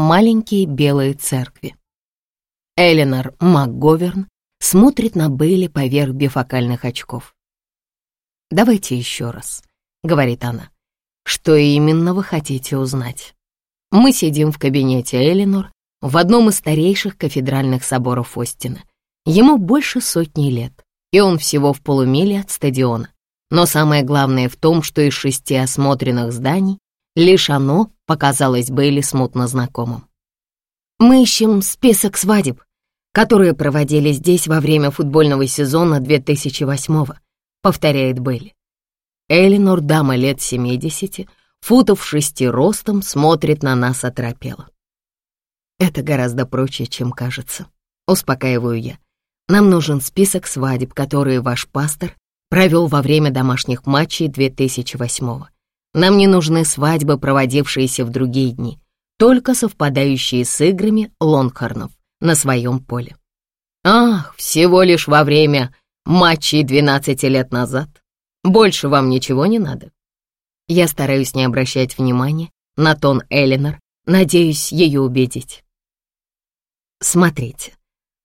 маленькие белые церкви. Эленор МакГоверн смотрит на Бейли поверх бифокальных очков. «Давайте еще раз», — говорит она. «Что именно вы хотите узнать?» Мы сидим в кабинете Эленор в одном из старейших кафедральных соборов Остина. Ему больше сотни лет, и он всего в полумиле от стадиона. Но самое главное в том, что из шести осмотренных зданий лишь оно показалось Бейли смутно знакомым. «Мы ищем список свадеб, которые проводили здесь во время футбольного сезона 2008-го», повторяет Бейли. Элинор, дама лет 70, футов шести ростом, смотрит на нас оторопело. Это гораздо проще, чем кажется. Успокаиваю я. Нам нужен список свадеб, которые ваш пастор провел во время домашних матчей 2008-го. Нам не нужны свадьбы, проводившиеся в другие дни, только совпадающие с играми Лонгхорнов на своем поле. Ах, всего лишь во время матчей 12 лет назад. Больше вам ничего не надо. Я стараюсь не обращать внимания на тон Элинор, надеюсь ее убедить. Смотрите,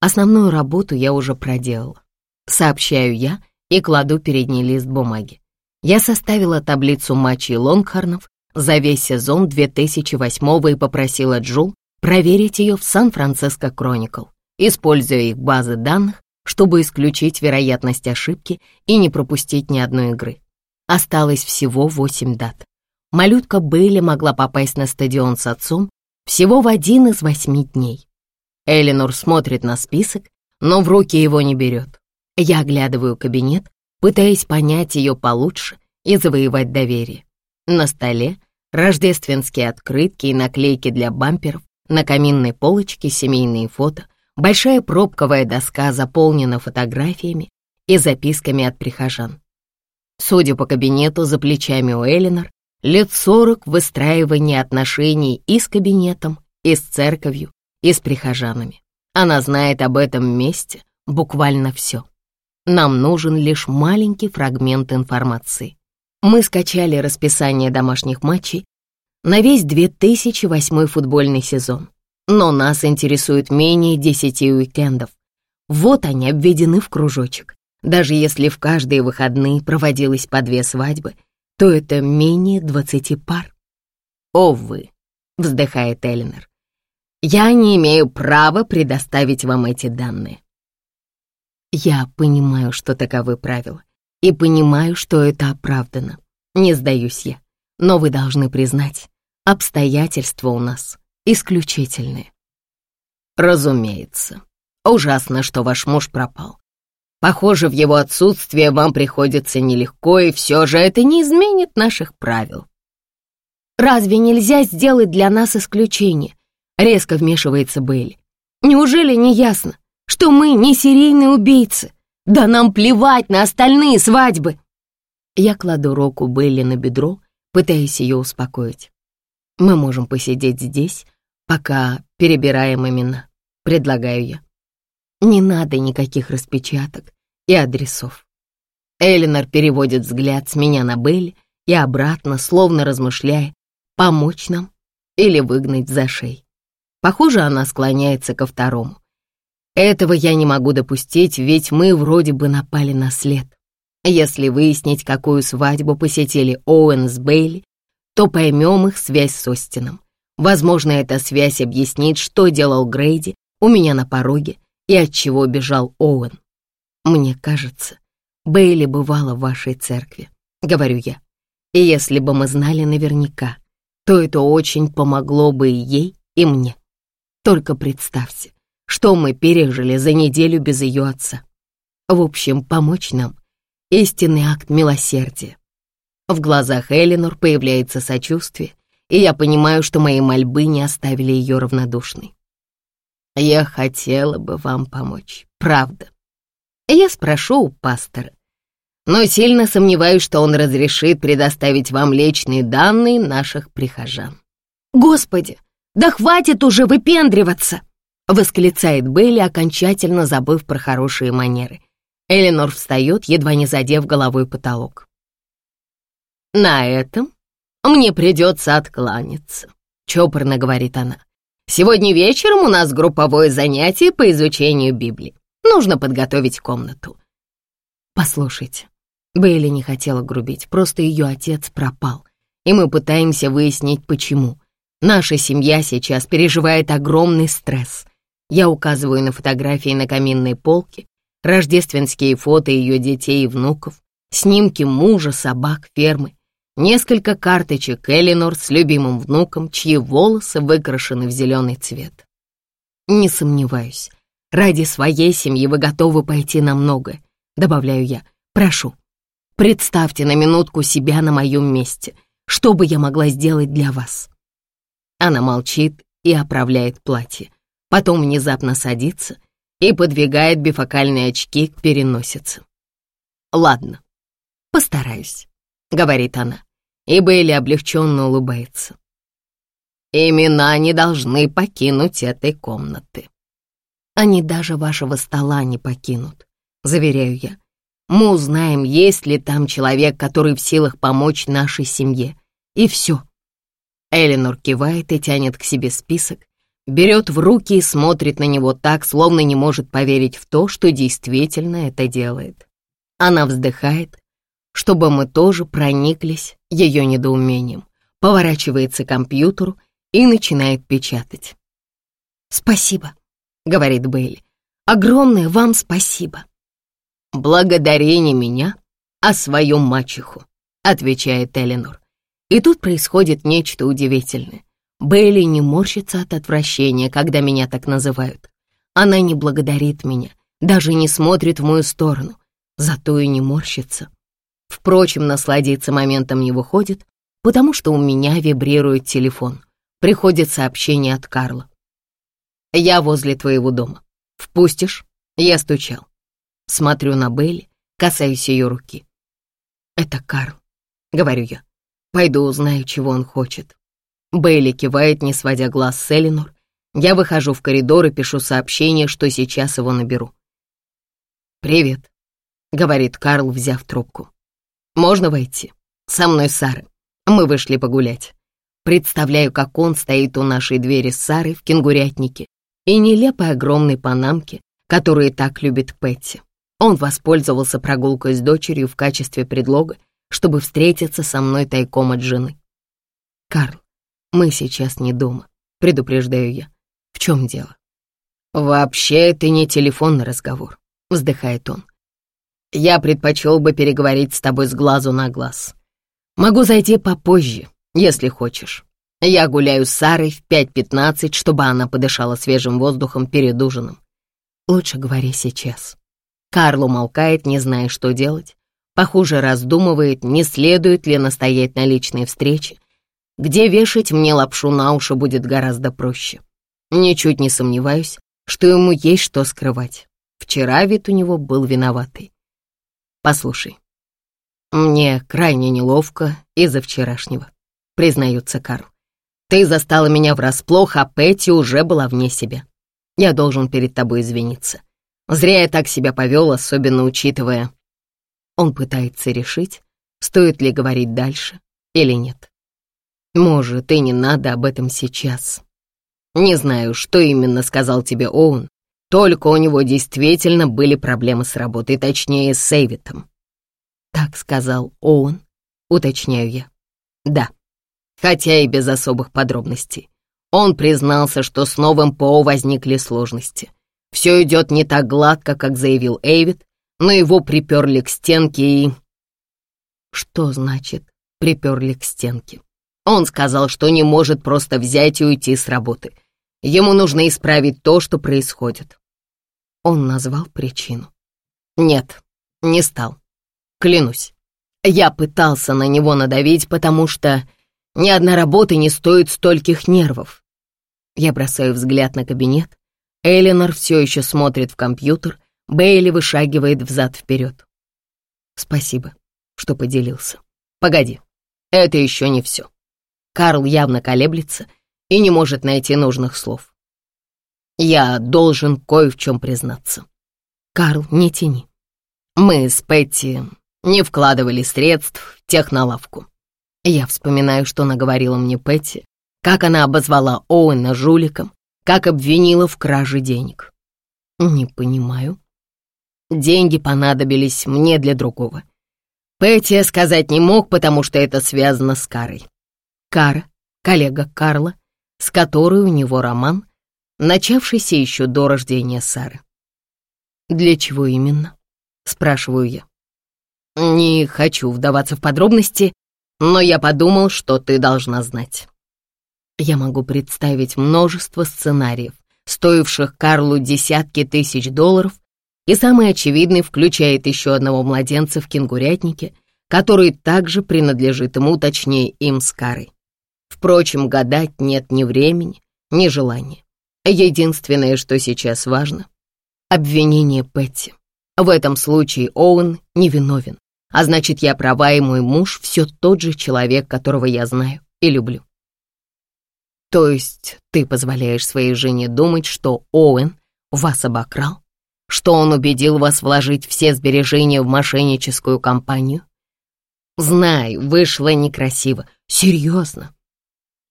основную работу я уже проделала. Сообщаю я и кладу перед ней лист бумаги. Я составила таблицу матчей Лонгхорнов за весь сезон 2008 и попросила Джул проверить ее в Сан-Франциско Кроникл, используя их базы данных, чтобы исключить вероятность ошибки и не пропустить ни одной игры. Осталось всего восемь дат. Малютка Бейли могла попасть на стадион с отцом всего в один из восьми дней. Эленор смотрит на список, но в руки его не берет. Я оглядываю кабинет, пытаясь понять ее получше и завоевать доверие. На столе рождественские открытки и наклейки для бамперов, на каминной полочке семейные фото, большая пробковая доска заполнена фотографиями и записками от прихожан. Судя по кабинету за плечами у Элинор, лет сорок выстраивания отношений и с кабинетом, и с церковью, и с прихожанами. Она знает об этом месте буквально все. Нам нужен лишь маленький фрагмент информации. Мы скачали расписание домашних матчей на весь 2008 футбольный сезон, но нас интересует менее 10 уикендов. Вот они обведены в кружочек. Даже если в каждые выходные проводилось по две свадьбы, то это менее 20 пар. «О, вы!» — вздыхает Эллинор. «Я не имею права предоставить вам эти данные. Я понимаю, что таковы правила, и понимаю, что это оправдано. Не сдаюсь я, но вы должны признать, обстоятельства у нас исключительные. Разумеется. Ужасно, что ваш муж пропал. Похоже, в его отсутствие вам приходится нелегко, и все же это не изменит наших правил. Разве нельзя сделать для нас исключение? Резко вмешивается Бейли. Неужели не ясно? Что мы не серийные убийцы. Да нам плевать на остальные свадьбы. Я кладу руку Белли на бедро, пытаясь ее успокоить. Мы можем посидеть здесь, пока перебираем имена, предлагаю я. Не надо никаких распечаток и адресов. Элинор переводит взгляд с меня на Белли и обратно, словно размышляя, помочь нам или выгнать за шеи. Похоже, она склоняется ко второму. Этого я не могу допустить, ведь мы вроде бы напали на след. Если выяснить, какую свадьбу посетили Оуэн с Бейли, то поймем их связь с Остином. Возможно, эта связь объяснит, что делал Грейди у меня на пороге и от чего бежал Оуэн. Мне кажется, Бейли бывала в вашей церкви, говорю я. И если бы мы знали наверняка, то это очень помогло бы и ей, и мне. Только представьте, что мы пережили за неделю без ее отца. В общем, помочь нам — истинный акт милосердия. В глазах Элинор появляется сочувствие, и я понимаю, что мои мольбы не оставили ее равнодушной. Я хотела бы вам помочь, правда. Я спрошу у пастора, но сильно сомневаюсь, что он разрешит предоставить вам личные данные наших прихожан. Господи, да хватит уже выпендриваться! — восклицает Бейли, окончательно забыв про хорошие манеры. Эленор встает, едва не задев головой потолок. «На этом мне придется откланяться», — чопорно говорит она. Сегодня вечером у нас групповое занятие по изучению Библии. Нужно подготовить комнату». «Послушайте, Бейли не хотела грубить, просто ее отец пропал, и мы пытаемся выяснить, почему. Наша семья сейчас переживает огромный стресс. Я указываю на фотографии на каминной полке, рождественские фото ее детей и внуков, снимки мужа, собак, фермы, несколько карточек Элинор с любимым внуком, чьи волосы выкрашены в зеленый цвет. Не сомневаюсь, ради своей семьи вы готовы пойти на многое, добавляю я. Прошу, представьте на минутку себя на моем месте. Что бы я могла сделать для вас? Она молчит и оправляет платье. Потом внезапно садится и подвигает бифокальные очки к переносице. «Ладно, постараюсь», — говорит она, и Бейли облегченно улыбается. «Имена не должны покинуть этой комнаты». «Они даже вашего стола не покинут», — заверяю я. «Мы узнаем, есть ли там человек, который в силах помочь нашей семье. И все». Эленор кивает и тянет к себе список, берет в руки и смотрит на него так, словно не может поверить в то, что действительно это делает. Она вздыхает, чтобы мы тоже прониклись ее недоумением, поворачивается к компьютеру и начинает печатать. «Спасибо», — говорит Бейли. «Огромное вам спасибо». «Благодари не меня, а свою мачеху», — отвечает Эленор. И тут происходит нечто удивительное. Бейли не морщится от отвращения, когда меня так называют. Она не благодарит меня, даже не смотрит в мою сторону, зато и не морщится. Впрочем, насладиться моментом не выходит, потому что у меня вибрирует телефон. Приходит сообщение от Карла. «Я возле твоего дома. Впустишь?» Я стучал. Смотрю на Бейли, касаюсь ее руки. «Это Карл», — говорю я. Пойду узнаю, чего он хочет. Бейли кивает, не сводя глаз с Элинор. Я выхожу в коридор и пишу сообщение, что сейчас его наберу. «Привет», — говорит Карл, взяв трубку. «Можно войти? Со мной Сара. Мы вышли погулять. Представляю, как он стоит у нашей двери с Сарой в кенгурятнике и нелепой огромной панамке, которую так любит Пэтти. Он воспользовался прогулкой с дочерью в качестве предлога, чтобы встретиться со мной тайком от жены. «Карл, мы сейчас не дома», — предупреждаю я. «В чем дело?» «Вообще это не телефонный разговор», — вздыхает он. «Я предпочел бы переговорить с тобой с глазу на глаз. Могу зайти попозже, если хочешь. Я гуляю с Сарой в 5.15, чтобы она подышала свежим воздухом перед ужином. Лучше говори сейчас». Карл умолкает, не зная, что делать, Похоже, раздумывает, не следует ли настоять на личной встрече, где вешать мне лапшу на уши будет гораздо проще. Ничуть не сомневаюсь, что ему есть что скрывать. Вчера вид у него был виноватый. Послушай, мне крайне неловко из-за вчерашнего, признается Карл. Ты застала меня врасплох, а Петти уже была вне себя. Я должен перед тобой извиниться. Зря я так себя повел, особенно учитывая, он пытается решить, стоит ли говорить дальше или нет. Может, и не надо об этом сейчас. Не знаю, что именно сказал тебе Оуэн, только у него действительно были проблемы с работой, точнее, с Эйвитом. Так сказал Оуэн, уточняю я. Да, хотя и без особых подробностей. Он признался, что с новым ПО возникли сложности. Все идет не так гладко, как заявил Эйвит, но его приперли к стенке и... Что значит «приперли к стенке»? Он сказал, что не может просто взять и уйти с работы. Ему нужно исправить то, что происходит. Он назвал причину. Нет, не стал. Клянусь. Я пытался на него надавить, потому что ни одна работа не стоит стольких нервов. Я бросаю взгляд на кабинет. Эленор все еще смотрит в компьютер, Бейли вышагивает взад-вперед. Спасибо, что поделился. Погоди, это еще не все. Карл явно колеблется и не может найти нужных слов. Я должен кое в чем признаться. Карл, не тяни. Мы с Петти не вкладывали средств в технолавку. Я вспоминаю, что наговорила мне Петти, как она обозвала Оуэна жуликом, как обвинила в краже денег. Не понимаю. Деньги понадобились мне для другого. Петти сказать не мог, потому что это связано с Карой. Кара — коллега Карла, с которой у него роман, начавшийся еще до рождения Сары. «Для чего именно?» — спрашиваю я. «Не хочу вдаваться в подробности, но я подумал, что ты должна знать». Я могу представить множество сценариев, стоивших Карлу десятки тысяч долларов, и самый очевидный включает еще одного младенца в кенгурятнике, который также принадлежит ему, точнее им с Карой. Впрочем, гадать нет ни времени, ни желания. Единственное, что сейчас важно — обвинение Петти. В этом случае Оуэн невиновен, а значит, я права, и мой муж все тот же человек, которого я знаю и люблю. То есть ты позволяешь своей жене думать, что Оуэн вас обокрал? Что он убедил вас вложить все сбережения в мошенническую компанию? Знай, вышло некрасиво. Серьезно.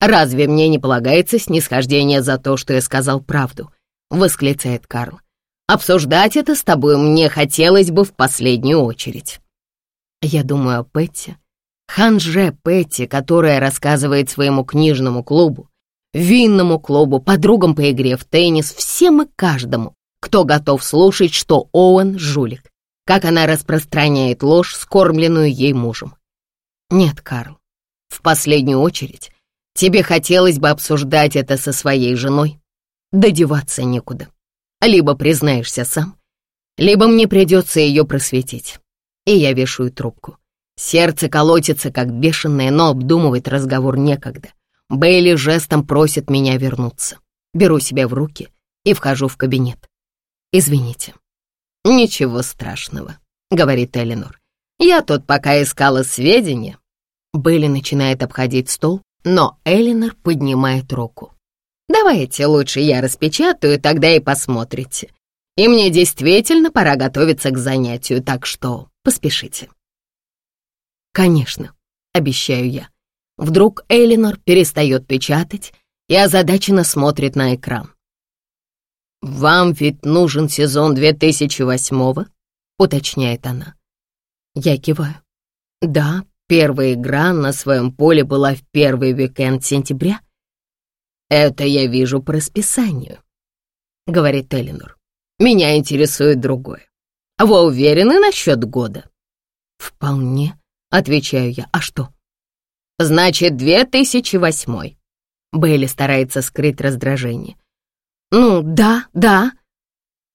Разве мне не полагается снисхождение за то, что я сказал правду? Восклицает Карл. Обсуждать это с тобой мне хотелось бы в последнюю очередь. Я думаю о Петти, ханже Петти, которая рассказывает своему книжному клубу, винному клубу, подругам по игре в теннис, всем и каждому, кто готов слушать, что Оуэн — жулик, как она распространяет ложь, скормленную ей мужем. Нет, Карл, в последнюю очередь тебе хотелось бы обсуждать это со своей женой. Додеваться некуда. Либо признаешься сам, либо мне придется ее просветить. И я вешаю трубку. Сердце колотится, как бешеное, но обдумывать разговор некогда. Бейли жестом просит меня вернуться. Беру себя в руки и вхожу в кабинет. «Извините». «Ничего страшного», — говорит Эленор. «Я тут пока искала сведения». Бейли начинает обходить стол, но Эленор поднимает руку. Давайте лучше я распечатаю, тогда и посмотрите. И мне действительно пора готовиться к занятию, так что поспешите. Конечно, обещаю я. Вдруг Элинор перестает печатать и озадаченно смотрит на экран. «Вам ведь нужен сезон 2008-го?» — уточняет она. Я киваю. «Да, первая игра на своем поле была в первый уикенд сентября, «Это я вижу по расписанию», — говорит Элинор. «Меня интересует другое. Вы уверены насчет года?» «Вполне», — отвечаю я. «А что?» «Значит, 2008 Бейли старается скрыть раздражение. «Ну, да, да».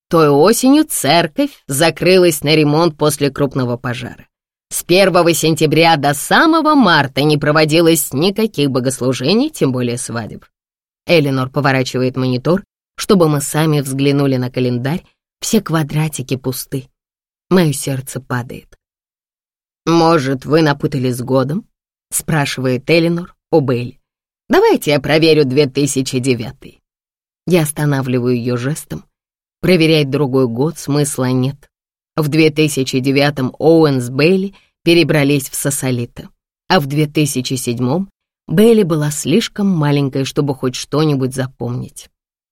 Той осенью церковь закрылась на ремонт после крупного пожара. С 1 сентября до самого марта не проводилось никаких богослужений, тем более свадеб. Элинор поворачивает монитор, чтобы мы сами взглянули на календарь. Все квадратики пусты. Мое сердце падает. «Может, вы напутали с годом?» — спрашивает Элинор у Бейли. «Давайте я проверю 2009 Я останавливаю ее жестом. Проверять другой год смысла нет. В 2009-м Оуэн с Бейли перебрались в Сосолито, а в 2007-м Белли была слишком маленькой, чтобы хоть что-нибудь запомнить.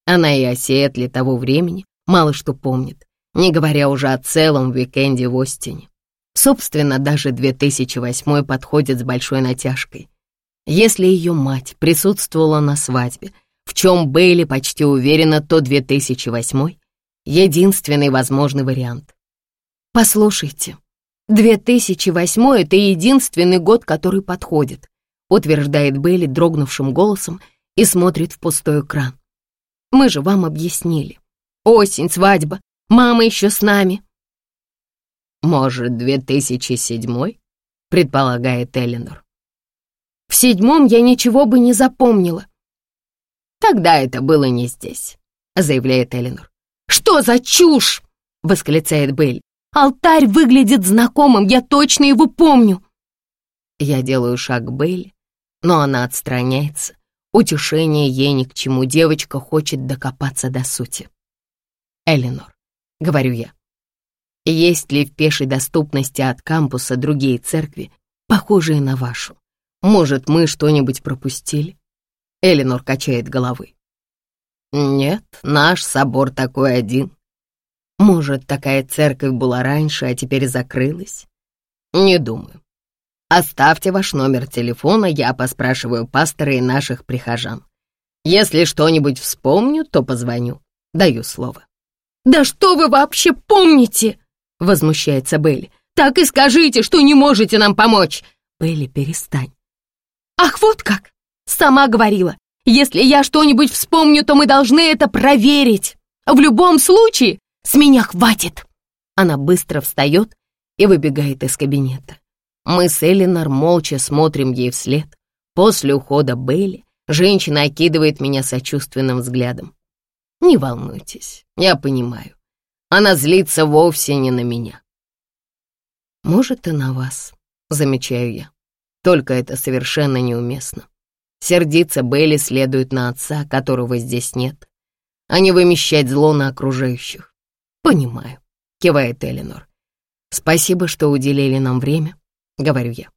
Она и о Сиэтле того времени мало что помнит, не говоря уже о целом уикенде в Остине. Собственно, даже 2008 подходит с большой натяжкой. Если ее мать присутствовала на свадьбе, в чем Бейли почти уверена, то 2008 — единственный возможный вариант. Послушайте, 2008 — это единственный год, который подходит утверждает Белли дрогнувшим голосом и смотрит в пустой экран. «Мы же вам объяснили. Осень, свадьба, мама еще с нами». «Может, 2007-й?» — предполагает Эленор. «В седьмом я ничего бы не запомнила». «Тогда это было не здесь», — заявляет Эленор. «Что за чушь?» — восклицает Белль. «Алтарь выглядит знакомым, я точно его помню». Я делаю шаг к Бейли, но она отстраняется. Утешение ей ни к чему, девочка хочет докопаться до сути. «Эленор», — говорю я, — «есть ли в пешей доступности от кампуса другие церкви, похожие на вашу? Может, мы что-нибудь пропустили?» Эленор качает головой. Нет, наш собор такой один. Может, такая церковь была раньше, а теперь закрылась? Не думаю. Оставьте ваш номер телефона, я поспрашиваю пастора и наших прихожан. Если что-нибудь вспомню, то позвоню. Даю слово. «Да что вы вообще помните?» — возмущается Белли. «Так и скажите, что не можете нам помочь!» «Белли, перестань!» «Ах, вот как! Сама говорила, если я что-нибудь вспомню, то мы должны это проверить. В любом случае, с меня хватит!» Она быстро встает и выбегает из кабинета. Мы с Элинор молча смотрим ей вслед. После ухода Белли женщина окидывает меня сочувственным взглядом. «Не волнуйтесь, я понимаю. Она злится вовсе не на меня». «Может, и на вас», — замечаю я. Только это совершенно неуместно. Сердиться Белли следует на отца, которого здесь нет, а не вымещать зло на окружающих. «Понимаю», — кивает Эленор. «Спасибо, что уделили нам время», — говорю я.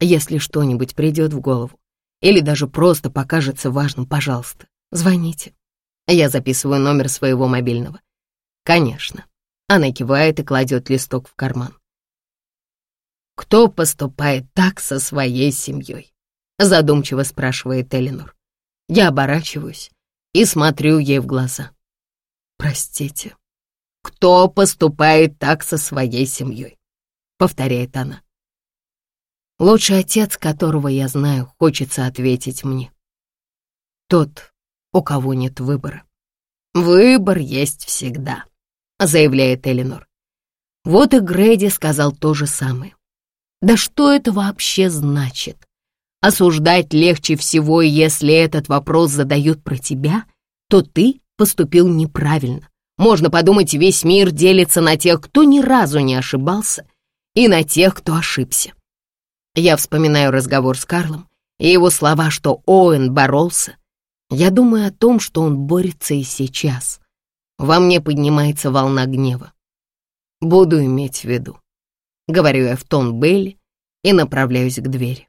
«Если что-нибудь придет в голову или даже просто покажется важным, пожалуйста, звоните». Я записываю номер своего мобильного. «Конечно». Она кивает и кладет листок в карман. «Кто поступает так со своей семьей?» Задумчиво спрашивает Эленор. Я оборачиваюсь и смотрю ей в глаза. «Простите, кто поступает так со своей семьей?» Повторяет она. Лучший отец, которого я знаю, хочется ответить мне. Тот, у кого нет выбора. «Выбор есть всегда», — заявляет Эленор. Вот и Грейди сказал то же самое. Да что это вообще значит? Осуждать легче всего, если этот вопрос задают про тебя, то ты поступил неправильно. Можно подумать, весь мир делится на тех, кто ни разу не ошибался, и на тех, кто ошибся. Я вспоминаю разговор с Карлом и его слова, что Оуэн боролся. Я думаю о том, что он борется и сейчас. Во мне поднимается волна гнева. Буду иметь в виду. Говорю я в тон Белли и направляюсь к двери.